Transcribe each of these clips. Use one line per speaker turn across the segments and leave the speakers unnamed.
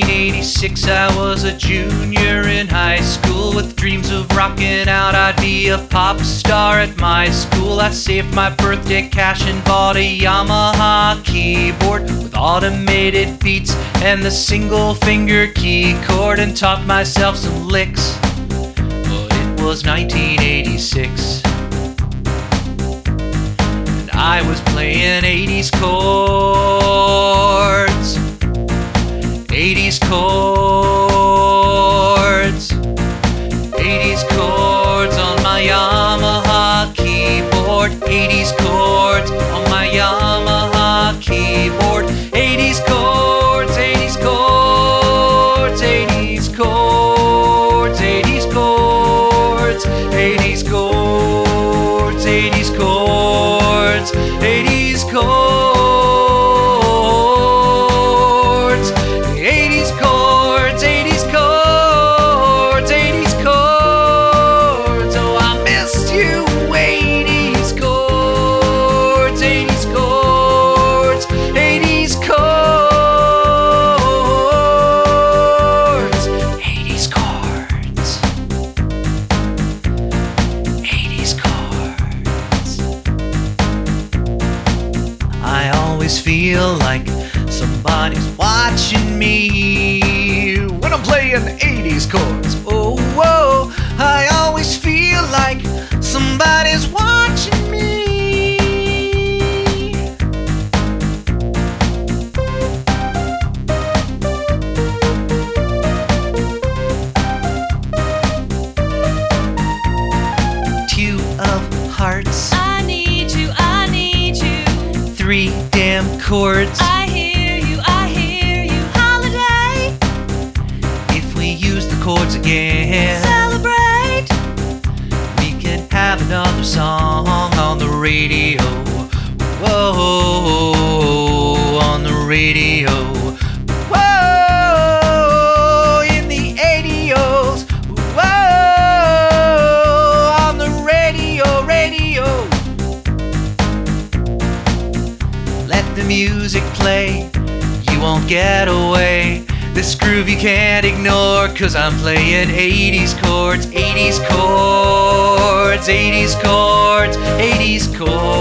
1986, I was a junior in high school with dreams of rocking out. I'd be a pop star at my school. I saved my birthday cash and bought a Yamaha keyboard with automated beats and the single finger key keyboard and taught myself some licks. But it was 1986. And I was playing 80s chords. 80s chords on my Yamaha keyboard. 80s chords, 80s chords, 80s chords, 80s chords, 80s chords, 80s chords, 80s chords, feel like somebody's watching me when I'm playing 80s chords. Oh, whoa, I always feel like somebody's watching me. Two of hearts,
I need you, I need you.
three chords.
I hear you, I hear you. Holiday,
If we use the chords again.
celebrate.
We can have another song on the radio. Whoa, on the radio. Music play, you won't get away. This groove you can't ignore, cause I'm playing 80s chords, 80s chords, 80s chords, 80s chords,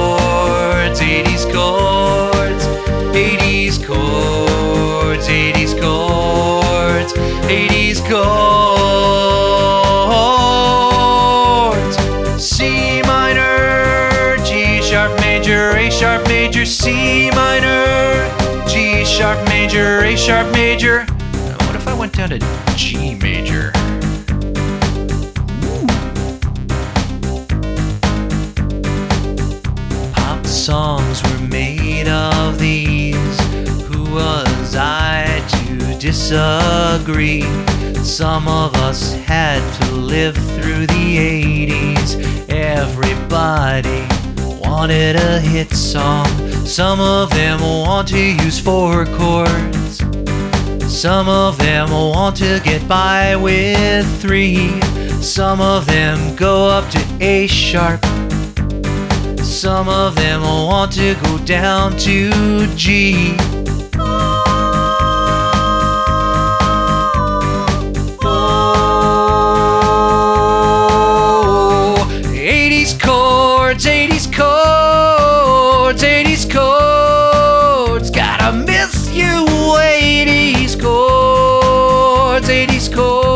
major, A sharp major. What if I went down to G major? Pop songs were made of these. Who was I to disagree? Some of us had to live through the 80s. Everybody wanted a hit song. Some of them want to use four chords. Some of them want to get by with three. Some of them go up to A sharp. Some of them want to go down to G. you, 80s chords, 80s chords.